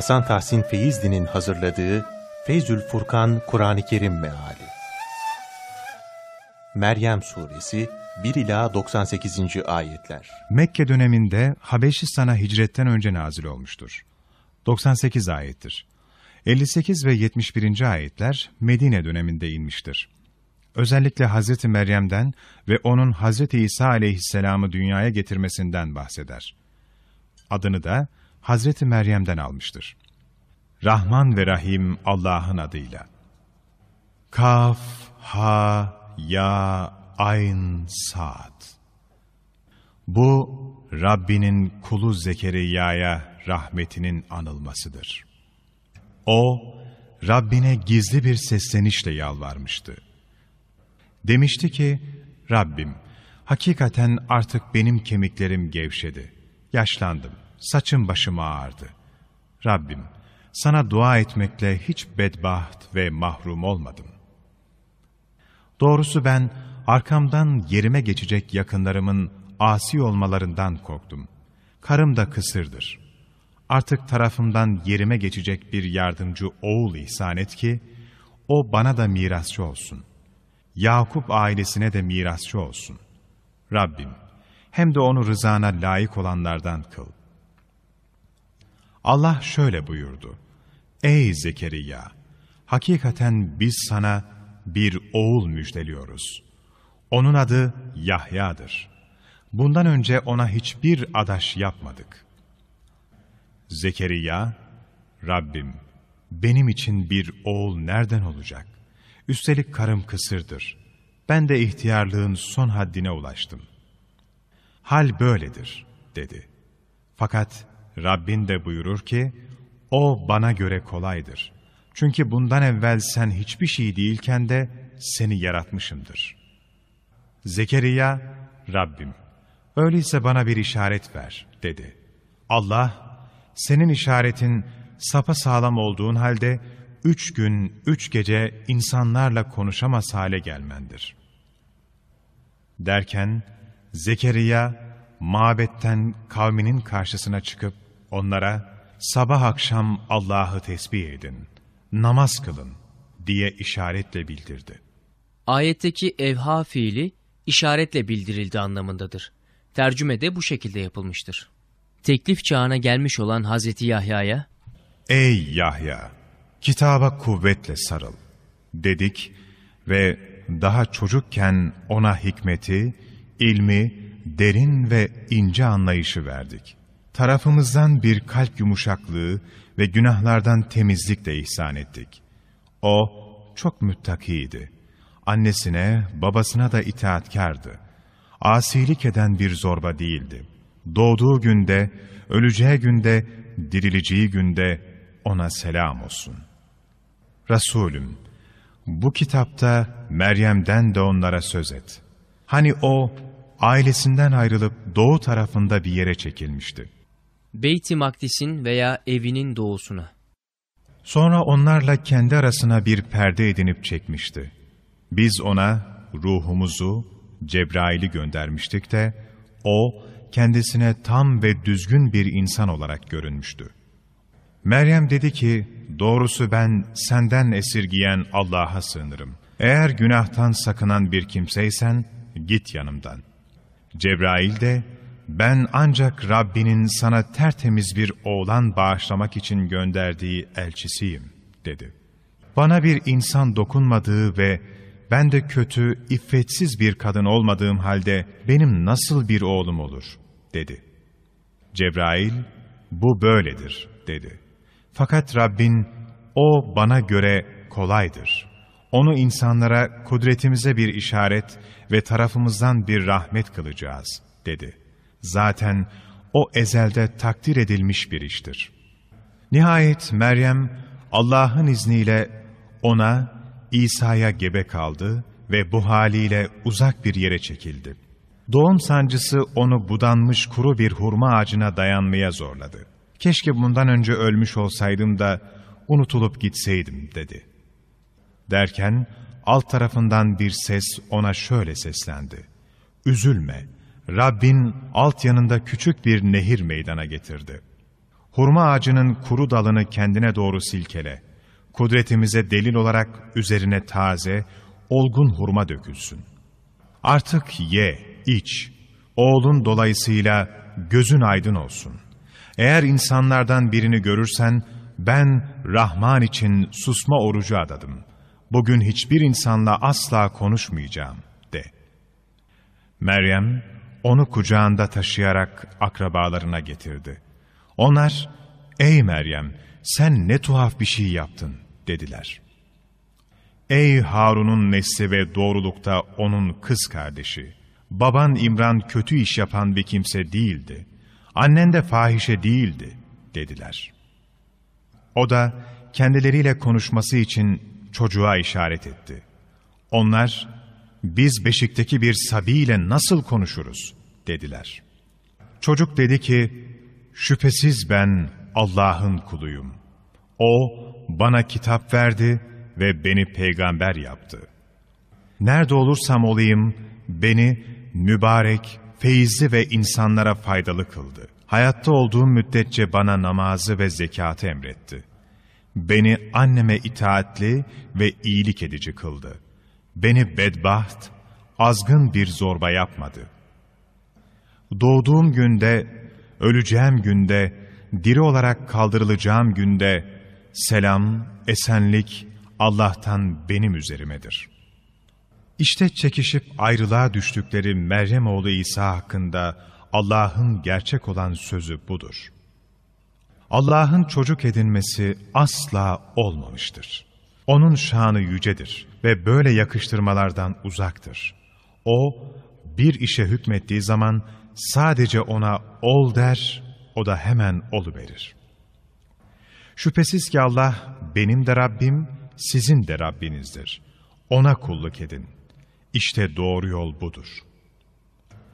Hasan Tahsin Feyzli'nin hazırladığı Feyzül Furkan Kur'an-ı Kerim Meali Meryem Suresi 1 ila 98. ayetler. Mekke döneminde Habeşistan'a hicretten önce nazil olmuştur. 98 ayettir. 58 ve 71. ayetler Medine döneminde inmiştir. Özellikle Hazreti Meryem'den ve onun Hazreti İsa aleyhisselamı dünyaya getirmesinden bahseder. Adını da Hazreti Meryem'den almıştır. Rahman ve Rahim Allah'ın adıyla. Kaf, Ha, Ya, Ayn, Sad. Bu, Rabbinin kulu Zekeriya'ya rahmetinin anılmasıdır. O, Rabbine gizli bir seslenişle yalvarmıştı. Demişti ki, Rabbim, hakikaten artık benim kemiklerim gevşedi. Yaşlandım, saçım başım ağardı. Rabbim, sana dua etmekle hiç bedbaht ve mahrum olmadım. Doğrusu ben arkamdan yerime geçecek yakınlarımın asi olmalarından korktum. Karım da kısırdır. Artık tarafımdan yerime geçecek bir yardımcı oğul ihsan et ki, o bana da mirasçı olsun. Yakup ailesine de mirasçı olsun. Rabbim, hem de onu rızana layık olanlardan kıl. Allah şöyle buyurdu. Ey Zekeriya! Hakikaten biz sana bir oğul müjdeliyoruz. Onun adı Yahya'dır. Bundan önce ona hiçbir adaş yapmadık. Zekeriya, Rabbim, benim için bir oğul nereden olacak? Üstelik karım kısırdır. Ben de ihtiyarlığın son haddine ulaştım. Hal böyledir, dedi. Fakat Rabbin de buyurur ki, o bana göre kolaydır. Çünkü bundan evvel sen hiçbir şey değilken de seni yaratmışımdır. Zekeriya, Rabbim, öyleyse bana bir işaret ver, dedi. Allah, senin işaretin sapa sağlam olduğun halde, üç gün, üç gece insanlarla konuşamaz hale gelmendir. Derken, Zekeriya, mabetten kavminin karşısına çıkıp, onlara, sabah akşam Allah'ı tesbih edin, namaz kılın diye işaretle bildirdi. Ayetteki evha fiili işaretle bildirildi anlamındadır. Tercüme de bu şekilde yapılmıştır. Teklif çağına gelmiş olan Hazreti Yahya'ya, Ey Yahya! Kitaba kuvvetle sarıl, dedik ve daha çocukken ona hikmeti, ilmi, derin ve ince anlayışı verdik. Tarafımızdan bir kalp yumuşaklığı ve günahlardan temizlik de ihsan ettik. O çok müttakiydi. Annesine, babasına da itaatkardı. Asilik eden bir zorba değildi. Doğduğu günde, öleceği günde, dirileceği günde ona selam olsun. Resulüm, bu kitapta Meryem'den de onlara söz et. Hani o, ailesinden ayrılıp doğu tarafında bir yere çekilmişti. Beyt-i Makdis'in veya evinin doğusuna. Sonra onlarla kendi arasına bir perde edinip çekmişti. Biz ona ruhumuzu, Cebrail'i göndermiştik de, o kendisine tam ve düzgün bir insan olarak görünmüştü. Meryem dedi ki, doğrusu ben senden esirgiyen Allah'a sığınırım. Eğer günahtan sakınan bir kimseysen, git yanımdan. Cebrail de, ben ancak Rabbinin sana tertemiz bir oğlan bağışlamak için gönderdiği elçisiyim, dedi. Bana bir insan dokunmadığı ve ben de kötü, iffetsiz bir kadın olmadığım halde benim nasıl bir oğlum olur, dedi. Cebrail, bu böyledir, dedi. Fakat Rabbin, o bana göre kolaydır. Onu insanlara kudretimize bir işaret ve tarafımızdan bir rahmet kılacağız, dedi. Zaten o ezelde takdir edilmiş bir iştir. Nihayet Meryem Allah'ın izniyle ona İsa'ya gebe kaldı ve bu haliyle uzak bir yere çekildi. Doğum sancısı onu budanmış kuru bir hurma ağacına dayanmaya zorladı. Keşke bundan önce ölmüş olsaydım da unutulup gitseydim dedi. Derken alt tarafından bir ses ona şöyle seslendi. Üzülme, Rabbin alt yanında küçük bir nehir meydana getirdi. Hurma ağacının kuru dalını kendine doğru silkele. Kudretimize delil olarak üzerine taze, olgun hurma dökülsün. Artık ye, iç. Oğlun dolayısıyla gözün aydın olsun. Eğer insanlardan birini görürsen, ben Rahman için susma orucu adadım. Bugün hiçbir insanla asla konuşmayacağım, de. Meryem, onu kucağında taşıyarak akrabalarına getirdi. Onlar, ''Ey Meryem, sen ne tuhaf bir şey yaptın.'' dediler. Ey Harun'un nesli ve doğrulukta onun kız kardeşi! Baban İmran kötü iş yapan bir kimse değildi. Annen de fahişe değildi, dediler. O da kendileriyle konuşması için çocuğa işaret etti. Onlar, biz beşikteki bir sabiyle nasıl konuşuruz, dediler. Çocuk dedi ki, şüphesiz ben Allah'ın kuluyum. O, bana kitap verdi ve beni peygamber yaptı. Nerede olursam olayım, beni mübarek, feyizli ve insanlara faydalı kıldı. Hayatta olduğum müddetçe bana namazı ve zekatı emretti. Beni anneme itaatli ve iyilik edici kıldı. Beni bedbaht, azgın bir zorba yapmadı. Doğduğum günde, öleceğim günde, diri olarak kaldırılacağım günde, selam, esenlik Allah'tan benim üzerimedir. İşte çekişip ayrılığa düştükleri Meryem oğlu İsa hakkında Allah'ın gerçek olan sözü budur. Allah'ın çocuk edinmesi asla olmamıştır. Onun şanı yücedir ve böyle yakıştırmalardan uzaktır. O, bir işe hükmettiği zaman sadece ona ol der, o da hemen oluverir. Şüphesiz ki Allah benim de Rabbim, sizin de Rabbinizdir. Ona kulluk edin. İşte doğru yol budur.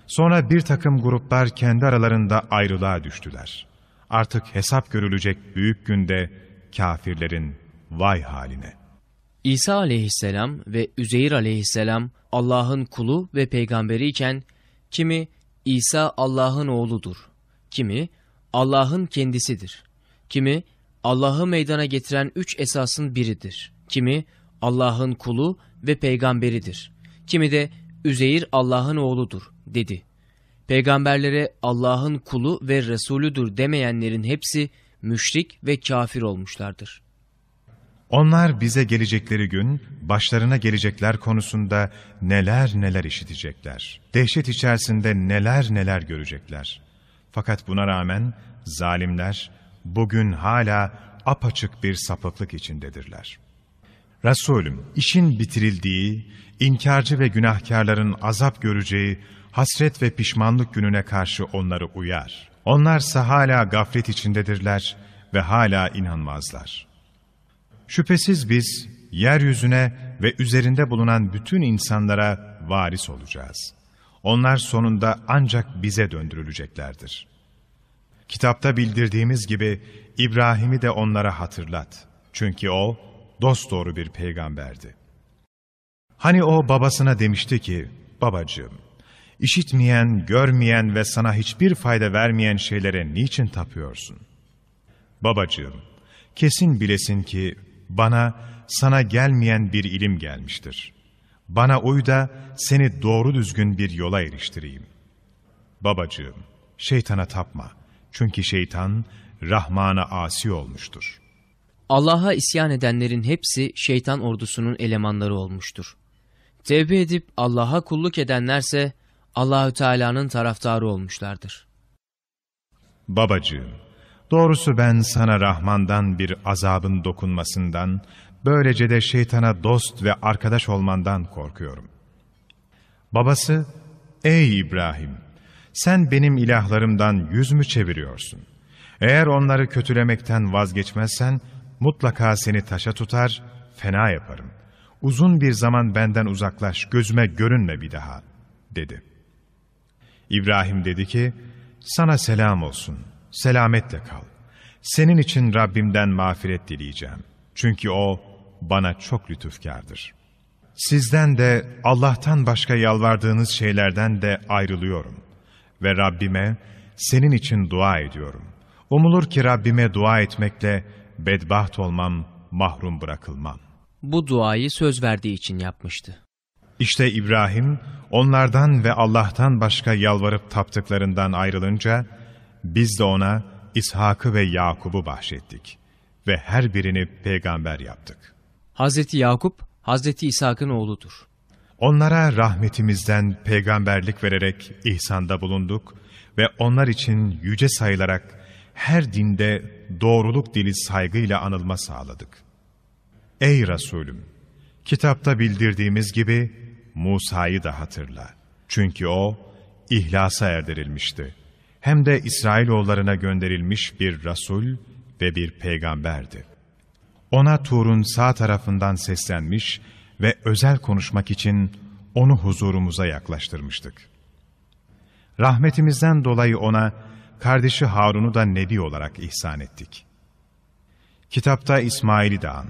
Sonra bir takım gruplar kendi aralarında ayrılığa düştüler. Artık hesap görülecek büyük günde kafirlerin vay haline. İsa aleyhisselam ve Üzeyir aleyhisselam Allah'ın kulu ve peygamberi iken kimi İsa Allah'ın oğludur, kimi Allah'ın kendisidir, kimi Allah'ı meydana getiren üç esasın biridir, kimi Allah'ın kulu ve peygamberidir, kimi de Üzeyir Allah'ın oğludur dedi. Peygamberlere Allah'ın kulu ve Resulüdür demeyenlerin hepsi müşrik ve kafir olmuşlardır. Onlar bize gelecekleri gün, başlarına gelecekler konusunda neler neler işitecekler. Dehşet içerisinde neler neler görecekler. Fakat buna rağmen zalimler bugün hala apaçık bir sapıklık içindedirler. Resulüm, işin bitirildiği, inkarcı ve günahkarların azap göreceği hasret ve pişmanlık gününe karşı onları uyar. Onlarsa hala gaflet içindedirler ve hala inanmazlar. Şüphesiz biz yeryüzüne ve üzerinde bulunan bütün insanlara varis olacağız. Onlar sonunda ancak bize döndürüleceklerdir. Kitapta bildirdiğimiz gibi İbrahim'i de onlara hatırlat. Çünkü o dosdoğru bir peygamberdi. Hani o babasına demişti ki, babacığım, işitmeyen, görmeyen ve sana hiçbir fayda vermeyen şeylere niçin tapıyorsun? Babacığım, kesin bilesin ki bana sana gelmeyen bir ilim gelmiştir. Bana uy da seni doğru düzgün bir yola eriştireyim. Babacığım, şeytana tapma. Çünkü şeytan Rahman'a asi olmuştur. Allah'a isyan edenlerin hepsi şeytan ordusunun elemanları olmuştur. Tevbe edip Allah'a kulluk edenlerse Allahü Teala'nın taraftarı olmuşlardır. Babacığım, doğrusu ben sana Rahman'dan bir azabın dokunmasından, böylece de şeytana dost ve arkadaş olmandan korkuyorum. Babası, ey İbrahim, sen benim ilahlarımdan yüz mü çeviriyorsun? Eğer onları kötülemekten vazgeçmezsen, mutlaka seni taşa tutar, fena yaparım. Uzun bir zaman benden uzaklaş, gözüme görünme bir daha, dedi. İbrahim dedi ki, sana selam olsun, selametle kal. Senin için Rabbimden mağfiret dileyeceğim. Çünkü O bana çok lütufkardır. Sizden de Allah'tan başka yalvardığınız şeylerden de ayrılıyorum. Ve Rabbime senin için dua ediyorum. Umulur ki Rabbime dua etmekle bedbaht olmam, mahrum bırakılmam. Bu duayı söz verdiği için yapmıştı. İşte İbrahim, onlardan ve Allah'tan başka yalvarıp taptıklarından ayrılınca, biz de ona İshak'ı ve Yakub'u bahşettik ve her birini peygamber yaptık. Hazreti Yakup, Hazreti İshak'ın oğludur. Onlara rahmetimizden peygamberlik vererek ihsanda bulunduk ve onlar için yüce sayılarak her dinde doğruluk dili saygıyla anılma sağladık. Ey Resulüm! Kitapta bildirdiğimiz gibi Musa'yı da hatırla. Çünkü o ihlasa erdirilmişti. Hem de İsrailoğullarına gönderilmiş bir Resul ve bir peygamberdi. Ona Tur'un sağ tarafından seslenmiş ve özel konuşmak için onu huzurumuza yaklaştırmıştık. Rahmetimizden dolayı ona kardeşi Harun'u da nebi olarak ihsan ettik. Kitapta İsmail'i de an.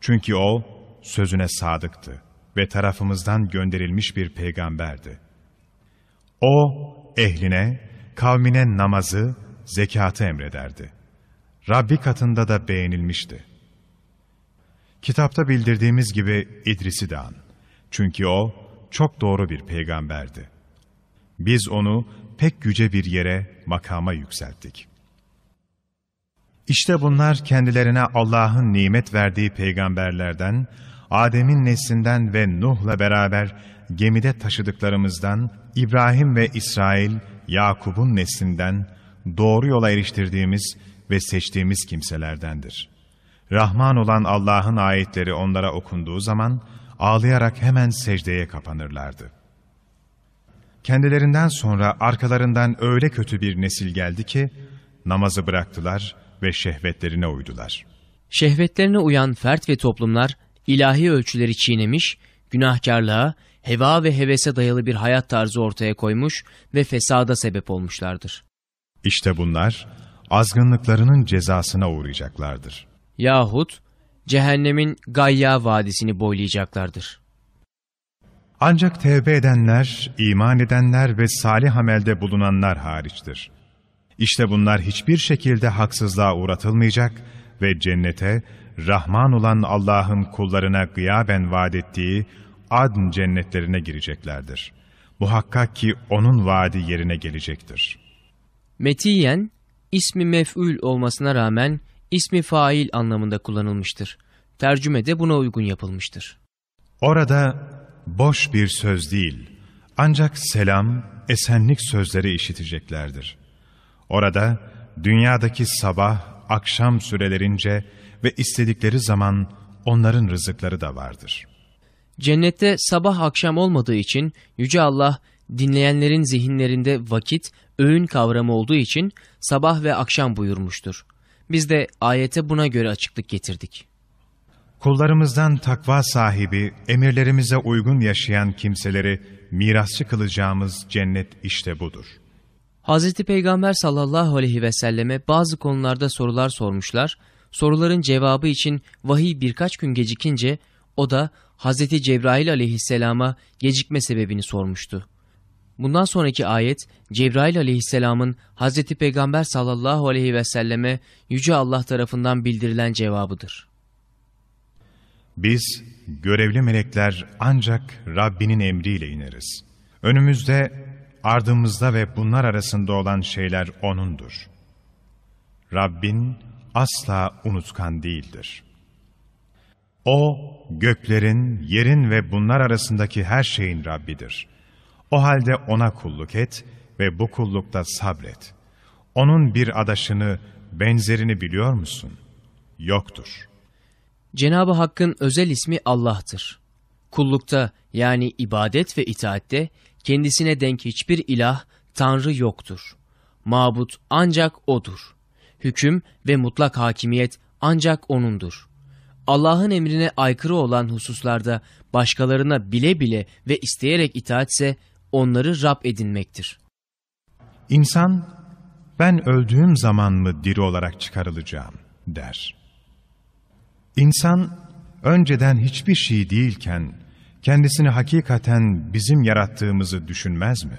Çünkü o sözüne sadıktı ve tarafımızdan gönderilmiş bir peygamberdi. O ehline, kavmine namazı, zekatı emrederdi. Rabbi katında da beğenilmişti. Kitapta bildirdiğimiz gibi İdris'i de an. Çünkü o çok doğru bir peygamberdi. Biz onu pek yüce bir yere, makama yükselttik. İşte bunlar kendilerine Allah'ın nimet verdiği peygamberlerden, Adem'in neslinden ve Nuh'la beraber gemide taşıdıklarımızdan, İbrahim ve İsrail, Yakub'un neslinden, doğru yola eriştirdiğimiz ve seçtiğimiz kimselerdendir. Rahman olan Allah'ın ayetleri onlara okunduğu zaman, ağlayarak hemen secdeye kapanırlardı. Kendilerinden sonra arkalarından öyle kötü bir nesil geldi ki, namazı bıraktılar ve şehvetlerine uydular. Şehvetlerine uyan fert ve toplumlar ilahi ölçüleri çiğnemiş, günahkarlığa, heva ve hevese dayalı bir hayat tarzı ortaya koymuş ve fesada sebep olmuşlardır. İşte bunlar azgınlıklarının cezasına uğrayacaklardır. Yahut cehennemin Gayya vadisini boylayacaklardır. Ancak tevbe edenler, iman edenler ve salih amelde bulunanlar hariçtir. İşte bunlar hiçbir şekilde haksızlığa uğratılmayacak ve cennete, Rahman olan Allah'ın kullarına gıyaben vaat ettiği adn cennetlerine gireceklerdir. Muhakkak ki O'nun vaadi yerine gelecektir. Metiyen, ismi mef'ül olmasına rağmen ismi fail anlamında kullanılmıştır. Tercüme de buna uygun yapılmıştır. Orada boş bir söz değil, ancak selam, esenlik sözleri işiteceklerdir. Orada dünyadaki sabah, akşam sürelerince ve istedikleri zaman onların rızıkları da vardır. Cennette sabah akşam olmadığı için Yüce Allah dinleyenlerin zihinlerinde vakit, öğün kavramı olduğu için sabah ve akşam buyurmuştur. Biz de ayete buna göre açıklık getirdik. Kullarımızdan takva sahibi, emirlerimize uygun yaşayan kimseleri mirasçı kılacağımız cennet işte budur. Hz. Peygamber sallallahu aleyhi ve selleme bazı konularda sorular sormuşlar. Soruların cevabı için vahiy birkaç gün gecikince o da Hz. Cebrail aleyhisselama gecikme sebebini sormuştu. Bundan sonraki ayet Cebrail aleyhisselamın Hz. Peygamber sallallahu aleyhi ve selleme Yüce Allah tarafından bildirilen cevabıdır. Biz görevli melekler ancak Rabbinin emriyle ineriz. Önümüzde, ardımızda ve bunlar arasında olan şeyler O'nundur. Rabbin asla unutkan değildir. O, göklerin, yerin ve bunlar arasındaki her şeyin Rabbidir. O halde O'na kulluk et ve bu kullukta sabret. O'nun bir adaşını, benzerini biliyor musun? Yoktur.'' Cenab-ı Hakk'ın özel ismi Allah'tır. Kullukta yani ibadet ve itaatte kendisine denk hiçbir ilah, tanrı yoktur. Mabut ancak O'dur. Hüküm ve mutlak hakimiyet ancak O'nundur. Allah'ın emrine aykırı olan hususlarda başkalarına bile bile ve isteyerek itaatse onları Rab edinmektir. İnsan, ben öldüğüm zaman mı diri olarak çıkarılacağım der. İnsan önceden hiçbir şey değilken kendisini hakikaten bizim yarattığımızı düşünmez mi?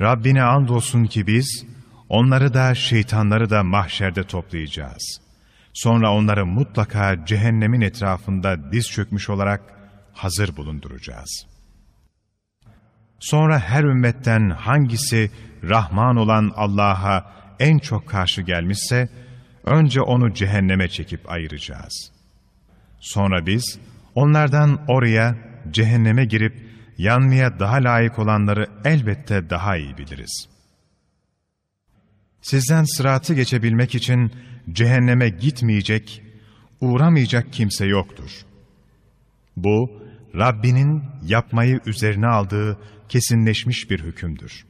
Rabbine andolsun ki biz Onları da şeytanları da mahşerde toplayacağız. Sonra onları mutlaka cehennemin etrafında diz çökmüş olarak hazır bulunduracağız. Sonra her ümmetten hangisi Rahman olan Allah'a en çok karşı gelmişse, önce onu cehenneme çekip ayıracağız. Sonra biz onlardan oraya cehenneme girip yanmaya daha layık olanları elbette daha iyi biliriz. Sizden sıratı geçebilmek için cehenneme gitmeyecek, uğramayacak kimse yoktur. Bu, Rabbinin yapmayı üzerine aldığı kesinleşmiş bir hükümdür.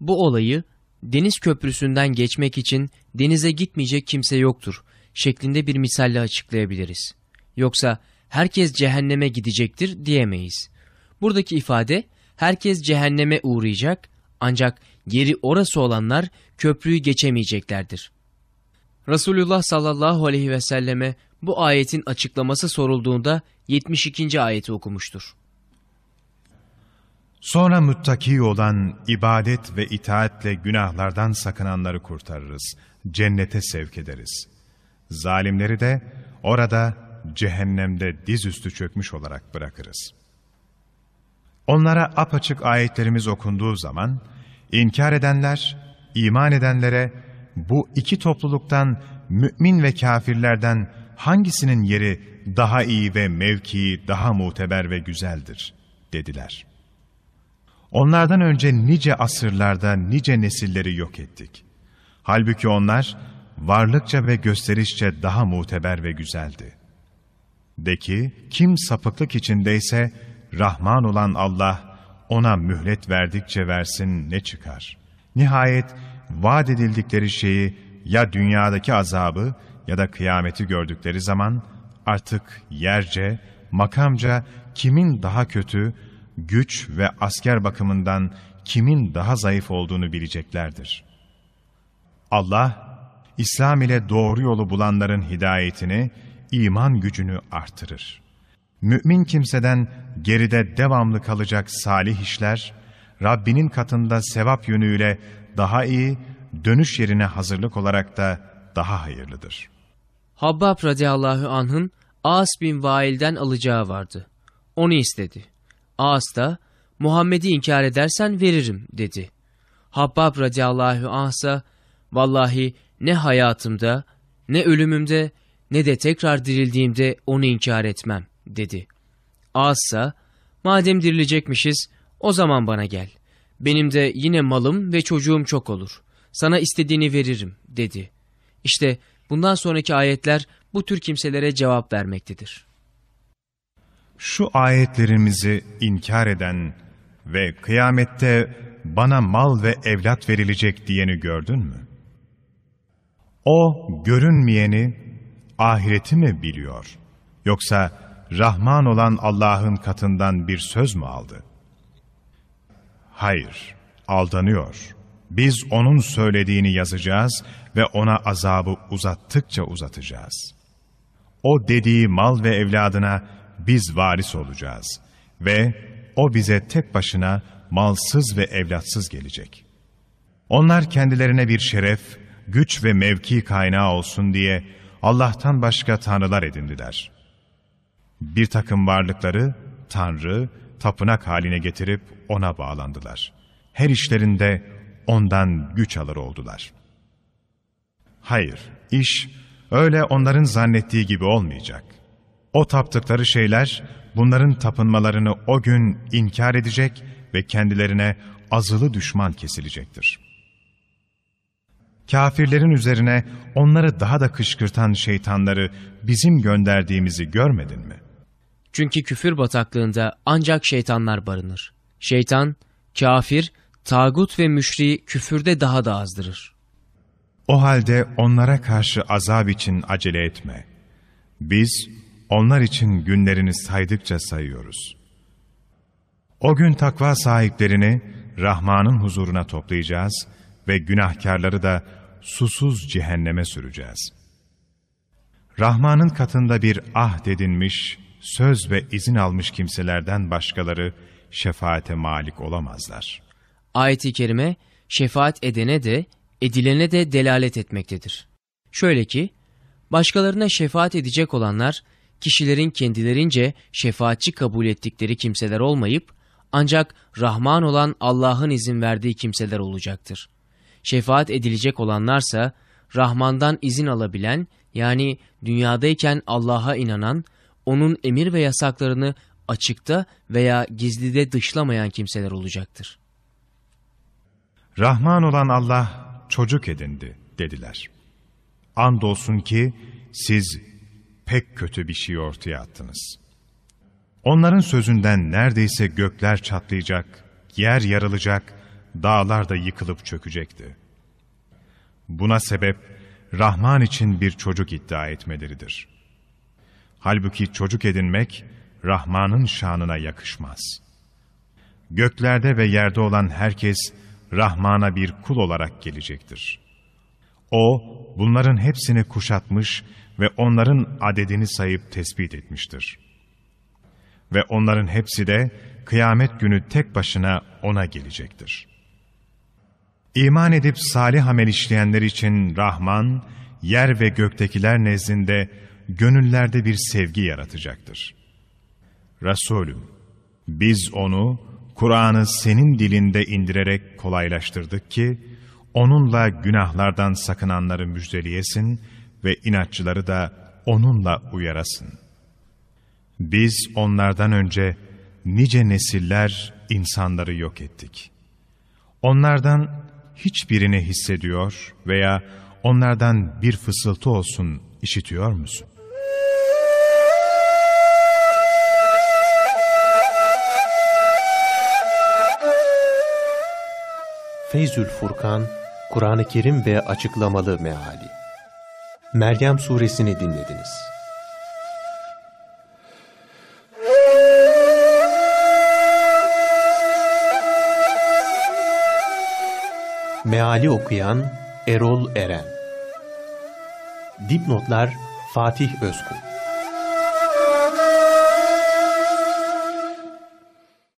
Bu olayı deniz köprüsünden geçmek için denize gitmeyecek kimse yoktur şeklinde bir misalle açıklayabiliriz. Yoksa herkes cehenneme gidecektir diyemeyiz. Buradaki ifade herkes cehenneme uğrayacak ancak geri orası olanlar köprüyü geçemeyeceklerdir. Resulullah sallallahu aleyhi ve selleme bu ayetin açıklaması sorulduğunda 72. ayeti okumuştur. Sonra müttaki olan ibadet ve itaatle günahlardan sakınanları kurtarırız, cennete sevk ederiz. Zalimleri de orada cehennemde dizüstü çökmüş olarak bırakırız. Onlara apaçık ayetlerimiz okunduğu zaman, inkar edenler, iman edenlere bu iki topluluktan mümin ve kafirlerden hangisinin yeri daha iyi ve mevkii daha muteber ve güzeldir dediler. Onlardan önce nice asırlarda nice nesilleri yok ettik. Halbuki onlar varlıkça ve gösterişçe daha muteber ve güzeldi. De ki kim sapıklık içindeyse Rahman olan Allah ona mühlet verdikçe versin ne çıkar. Nihayet vaat edildikleri şeyi ya dünyadaki azabı ya da kıyameti gördükleri zaman artık yerce, makamca kimin daha kötü, güç ve asker bakımından kimin daha zayıf olduğunu bileceklerdir. Allah, İslam ile doğru yolu bulanların hidayetini, iman gücünü artırır. Mümin kimseden geride devamlı kalacak salih işler, Rabbinin katında sevap yönüyle daha iyi, dönüş yerine hazırlık olarak da daha hayırlıdır. Habbab radıyallahu anh'ın As bin Vail'den alacağı vardı. Onu istedi. As da Muhammed'i inkar edersen veririm dedi. Habbab radıyallahu anh ise vallahi ne hayatımda ne ölümümde ne de tekrar dirildiğimde onu inkar etmem dedi. As ise madem dirilecekmişiz o zaman bana gel. Benim de yine malım ve çocuğum çok olur. Sana istediğini veririm dedi. İşte bundan sonraki ayetler bu tür kimselere cevap vermektedir. Şu ayetlerimizi inkar eden ve kıyamette bana mal ve evlat verilecek diyeni gördün mü? O görünmeyeni, ahireti mi biliyor? Yoksa Rahman olan Allah'ın katından bir söz mü aldı? Hayır, aldanıyor. Biz onun söylediğini yazacağız ve ona azabı uzattıkça uzatacağız. O dediği mal ve evladına biz varis olacağız ve o bize tek başına malsız ve evlatsız gelecek. Onlar kendilerine bir şeref, güç ve mevki kaynağı olsun diye Allah'tan başka tanrılar edindiler. Bir takım varlıkları tanrı, tapınak haline getirip ona bağlandılar. Her işlerinde ondan güç alır oldular. Hayır, iş öyle onların zannettiği gibi olmayacak. O taptıkları şeyler bunların tapınmalarını o gün inkar edecek ve kendilerine azılı düşman kesilecektir. Kafirlerin üzerine onları daha da kışkırtan şeytanları bizim gönderdiğimizi görmedin mi? Çünkü küfür bataklığında ancak şeytanlar barınır. Şeytan, kafir, tağut ve müşriği küfürde daha da azdırır. O halde onlara karşı azap için acele etme. Biz onlar için günlerini saydıkça sayıyoruz. O gün takva sahiplerini Rahman'ın huzuruna toplayacağız ve günahkarları da susuz cehenneme süreceğiz. Rahman'ın katında bir ahd edinmiş, söz ve izin almış kimselerden başkaları şefaate malik olamazlar. Ayet-i kerime şefaat edene de edilene de delalet etmektedir. Şöyle ki, başkalarına şefaat edecek olanlar, kişilerin kendilerince şefaatçi kabul ettikleri kimseler olmayıp, ancak Rahman olan Allah'ın izin verdiği kimseler olacaktır. Şefaat edilecek olanlarsa, Rahman'dan izin alabilen, yani dünyadayken Allah'a inanan, onun emir ve yasaklarını açıkta veya gizlide dışlamayan kimseler olacaktır. Rahman olan Allah çocuk edindi dediler. Andolsun ki siz pek kötü bir şey ortaya attınız. Onların sözünden neredeyse gökler çatlayacak, yer yarılacak, dağlar da yıkılıp çökecekti. Buna sebep Rahman için bir çocuk iddia etmeleridir. Halbuki çocuk edinmek Rahman'ın şanına yakışmaz. Göklerde ve yerde olan herkes Rahman'a bir kul olarak gelecektir. O, bunların hepsini kuşatmış ve onların adedini sayıp tespit etmiştir. Ve onların hepsi de kıyamet günü tek başına O'na gelecektir. İman edip salih amel işleyenler için Rahman, yer ve göktekiler nezdinde gönüllerde bir sevgi yaratacaktır. Resulüm, biz onu, Kur'an'ı senin dilinde indirerek kolaylaştırdık ki, onunla günahlardan sakınanları müjdeleyesin ve inatçıları da onunla uyarasın. Biz onlardan önce nice nesiller insanları yok ettik. Onlardan hiçbirini hissediyor veya onlardan bir fısıltı olsun işitiyor musun? Feyzül Furkan, Kur'an-ı Kerim ve açıklamalı meali. Meryem suresini dinlediniz. Meali okuyan Erol Eren Dipnotlar Fatih Özkul